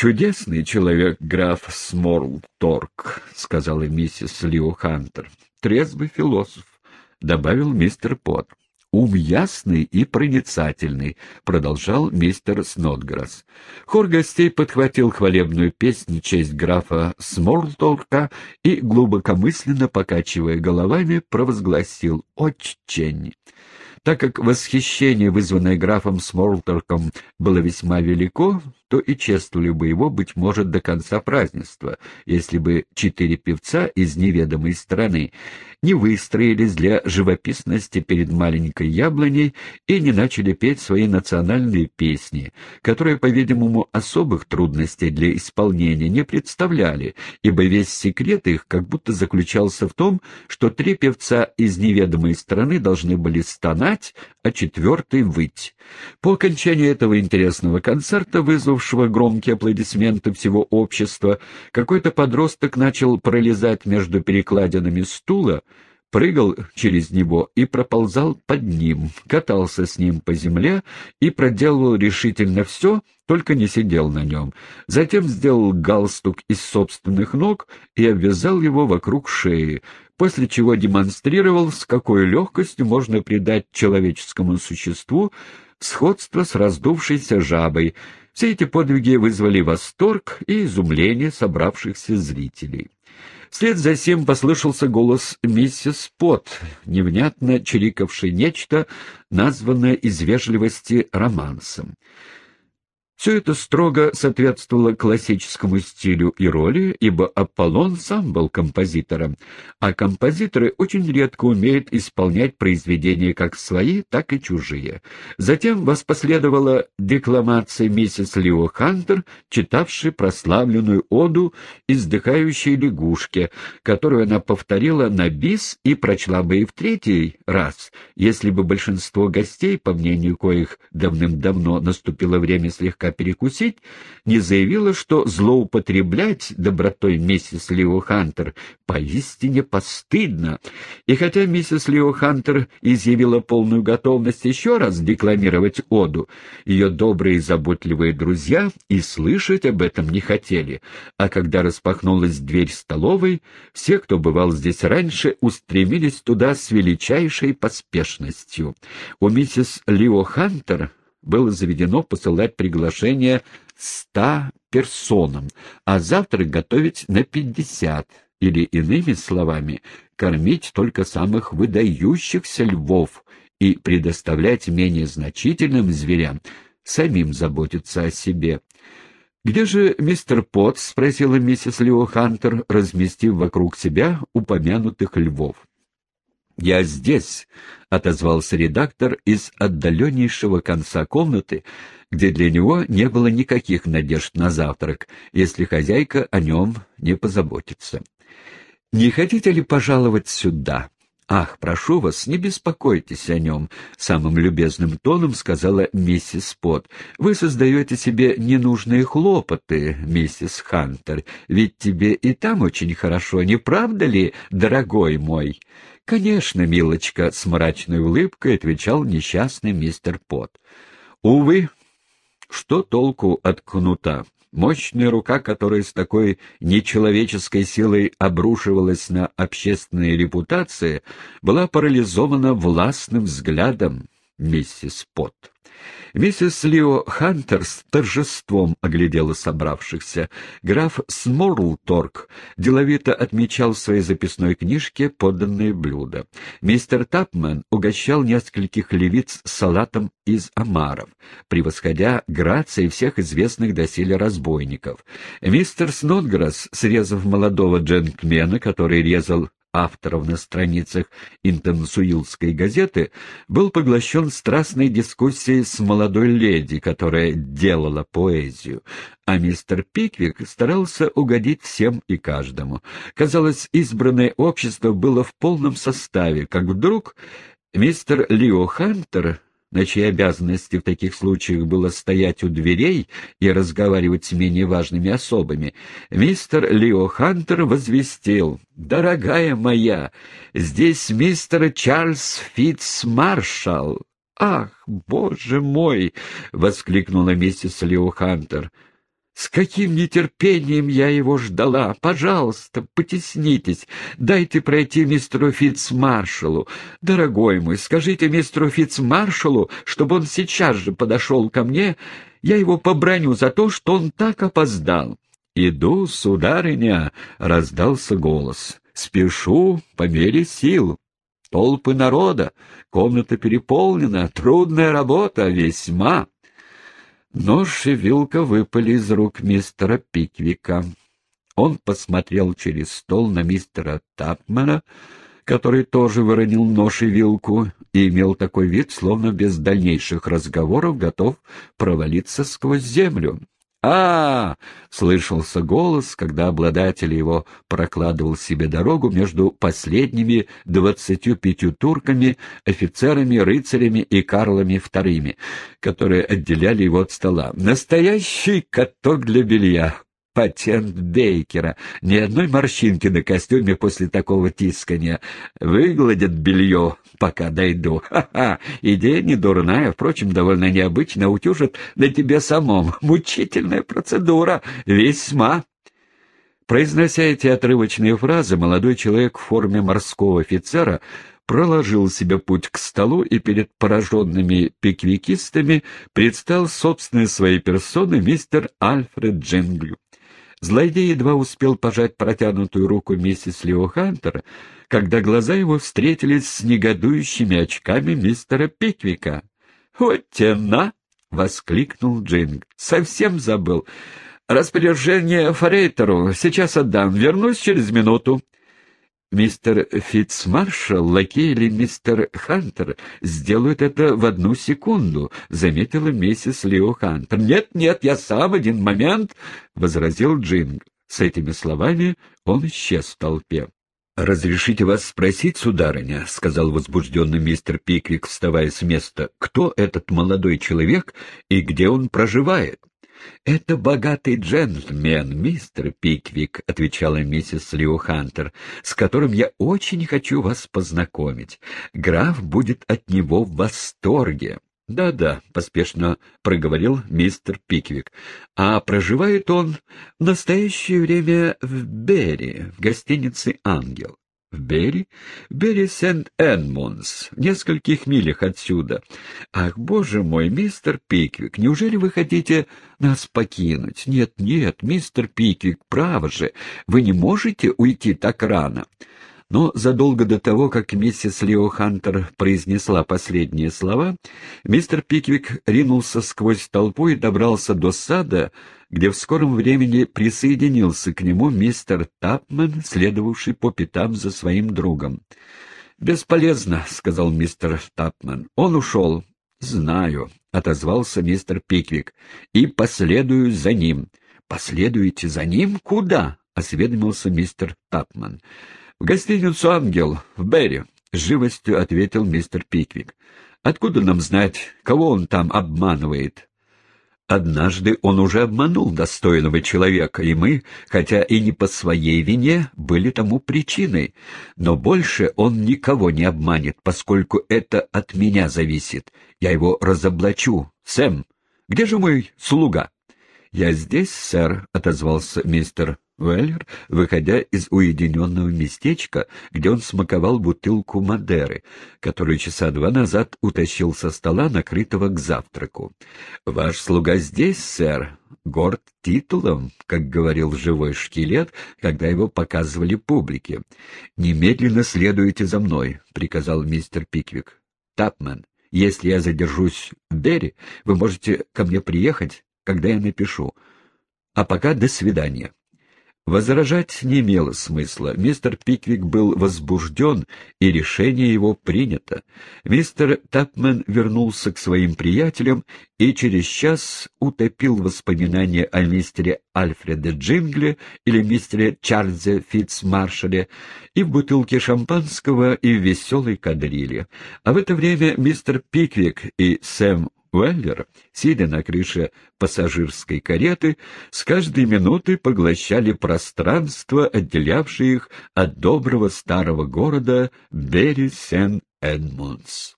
«Чудесный человек, граф Сморлторг», — сказала миссис Лио Хантер. «Трезвый философ», — добавил мистер Пот. «Ум ясный и проницательный», — продолжал мистер Снотграсс. Хор гостей подхватил хвалебную песню честь графа Сморлторка и, глубокомысленно покачивая головами, провозгласил «Очень». Так как восхищение, вызванное графом Смолторком, было весьма велико, то и чествовали бы его, быть может, до конца празднества, если бы четыре певца из неведомой страны не выстроились для живописности перед маленькой яблоней и не начали петь свои национальные песни, которые, по-видимому, особых трудностей для исполнения не представляли, ибо весь секрет их как будто заключался в том, что три певца из неведомой страны должны были стонать, а четвертый — выть. По окончании этого интересного концерта, вызвавшего громкие аплодисменты всего общества, какой-то подросток начал пролезать между перекладинами стула, прыгал через него и проползал под ним, катался с ним по земле и проделывал решительно все, только не сидел на нем. Затем сделал галстук из собственных ног и обвязал его вокруг шеи, после чего демонстрировал, с какой легкостью можно придать человеческому существу сходство с раздувшейся жабой. Все эти подвиги вызвали восторг и изумление собравшихся зрителей. Вслед за тем послышался голос миссис Пот, невнятно чирикавший нечто, названное из вежливости романсом. Все это строго соответствовало классическому стилю и роли, ибо Аполлон сам был композитором, а композиторы очень редко умеют исполнять произведения как свои, так и чужие. Затем воспоследовала декламация миссис Лио Хантер, читавшей прославленную оду «Издыхающей лягушке», которую она повторила на бис и прочла бы и в третий раз, если бы большинство гостей, по мнению коих давным-давно наступило время слегка слегка перекусить, не заявила, что злоупотреблять добротой миссис Лио Хантер поистине постыдно. И хотя миссис Лио Хантер изъявила полную готовность еще раз декламировать оду, ее добрые и заботливые друзья и слышать об этом не хотели, а когда распахнулась дверь столовой, все, кто бывал здесь раньше, устремились туда с величайшей поспешностью. У миссис Лио Хантер было заведено посылать приглашение ста персонам, а завтрак готовить на пятьдесят, или, иными словами, кормить только самых выдающихся львов и предоставлять менее значительным зверям самим заботиться о себе. «Где же мистер Потт?» — спросила миссис Лео Хантер, разместив вокруг себя упомянутых львов. «Я здесь», — отозвался редактор из отдаленнейшего конца комнаты, где для него не было никаких надежд на завтрак, если хозяйка о нем не позаботится. «Не хотите ли пожаловать сюда?» «Ах, прошу вас, не беспокойтесь о нем», — самым любезным тоном сказала миссис Пот. «Вы создаете себе ненужные хлопоты, миссис Хантер, ведь тебе и там очень хорошо, не правда ли, дорогой мой?» «Конечно, милочка», — с мрачной улыбкой отвечал несчастный мистер Пот. «Увы, что толку от кнута? Мощная рука, которая с такой нечеловеческой силой обрушивалась на общественные репутации, была парализована властным взглядом миссис Пот. Миссис Лио Хантер с торжеством оглядела собравшихся. Граф Сморлторг деловито отмечал в своей записной книжке поданные блюда. Мистер Тапмен угощал нескольких левиц салатом из омаров, превосходя грацией всех известных доселе разбойников. Мистер Снотграсс, срезав молодого джентльмена, который резал авторов на страницах Интенсуилской газеты, был поглощен страстной дискуссией с молодой леди, которая делала поэзию, а мистер Пиквик старался угодить всем и каждому. Казалось, избранное общество было в полном составе, как вдруг мистер Лио Хантер на чьи обязанности в таких случаях было стоять у дверей и разговаривать с менее важными особами, мистер Лео Хантер возвестил «Дорогая моя, здесь мистер Чарльз Фитц Маршалл». «Ах, боже мой!» — воскликнула миссис Лео Хантер. С каким нетерпением я его ждала! Пожалуйста, потеснитесь, дайте пройти мистеру Фитцмаршалу. Дорогой мой, скажите мистеру Фитцмаршалу, чтобы он сейчас же подошел ко мне, я его поброню за то, что он так опоздал. «Иду, сударыня!» — раздался голос. «Спешу по мере сил. Толпы народа, комната переполнена, трудная работа, весьма». Нож и вилка выпали из рук мистера Пиквика. Он посмотрел через стол на мистера Тапмана, который тоже выронил нож и вилку и имел такой вид, словно без дальнейших разговоров готов провалиться сквозь землю. А, слышался голос, когда обладатель его прокладывал себе дорогу между последними двадцатью пятью турками, офицерами, рыцарями и Карлами вторыми, которые отделяли его от стола. «Настоящий каток для белья! Патент Бейкера. Ни одной морщинки на костюме после такого тискания. Выгладят белье, пока дойду. Ха-ха! Идея не дурная, впрочем, довольно необычно. Утюжат на тебе самом. Мучительная процедура. Весьма. Произнося эти отрывочные фразы, молодой человек в форме морского офицера проложил себе путь к столу и перед пораженными пиквикистами предстал собственной своей персоной мистер Альфред Джинглю. Злодей едва успел пожать протянутую руку миссис Лео Хантер, когда глаза его встретились с негодующими очками мистера Пиквика. «Вот тена!» — воскликнул Джинг. «Совсем забыл. Распоряжение Форейтеру сейчас отдам. Вернусь через минуту». Мистер Фитцмаршал, лакей или мистер Хантер сделают это в одну секунду, — заметила миссис Лео Хантер. «Нет, нет, я сам один момент», — возразил Джинг. С этими словами он исчез в толпе. «Разрешите вас спросить, сударыня», — сказал возбужденный мистер Пиквик, вставая с места, — «кто этот молодой человек и где он проживает?» «Это богатый джентльмен, мистер Пиквик», — отвечала миссис Лио Хантер, «с которым я очень хочу вас познакомить. Граф будет от него в восторге». «Да-да», — поспешно проговорил мистер Пиквик. «А проживает он в настоящее время в Берри, в гостинице «Ангел». В Берри? В Берри Сент-Эдмундс, в нескольких милях отсюда. Ах, боже мой, мистер Пиквик, неужели вы хотите нас покинуть? Нет, нет, мистер Пиквик, право же, вы не можете уйти так рано. Но задолго до того, как миссис Лео Хантер произнесла последние слова, мистер Пиквик ринулся сквозь толпу и добрался до сада, где в скором времени присоединился к нему мистер Тапман, следовавший по пятам за своим другом. «Бесполезно», — сказал мистер Тапман. «Он ушел». «Знаю», — отозвался мистер Пиквик, — «и последую за ним». «Последуете за ним? Куда?» — осведомился мистер Тапман. — В гостиницу «Ангел» в Берри, — живостью ответил мистер Пиквик. — Откуда нам знать, кого он там обманывает? Однажды он уже обманул достойного человека, и мы, хотя и не по своей вине, были тому причиной. Но больше он никого не обманет, поскольку это от меня зависит. Я его разоблачу. Сэм, где же мой слуга? — Я здесь, сэр, — отозвался мистер Веллер, выходя из уединенного местечка, где он смаковал бутылку Мадеры, которую часа два назад утащил со стола, накрытого к завтраку. «Ваш слуга здесь, сэр, горд титулом, как говорил живой шкелет, когда его показывали публике. Немедленно следуйте за мной», — приказал мистер Пиквик. «Тапмен, если я задержусь в Дерри, вы можете ко мне приехать, когда я напишу. А пока до свидания». Возражать не имело смысла. Мистер Пиквик был возбужден, и решение его принято. Мистер Тапмен вернулся к своим приятелям и через час утопил воспоминания о мистере Альфреде Джингле или мистере Чарльзе Фитцмаршале и в бутылке шампанского, и в веселой кадриле. А в это время мистер Пиквик и Сэм Уэллер, сидя на крыше пассажирской кареты, с каждой минутой поглощали пространство, отделявшее их от доброго старого города Берри-Сен-Эдмундс.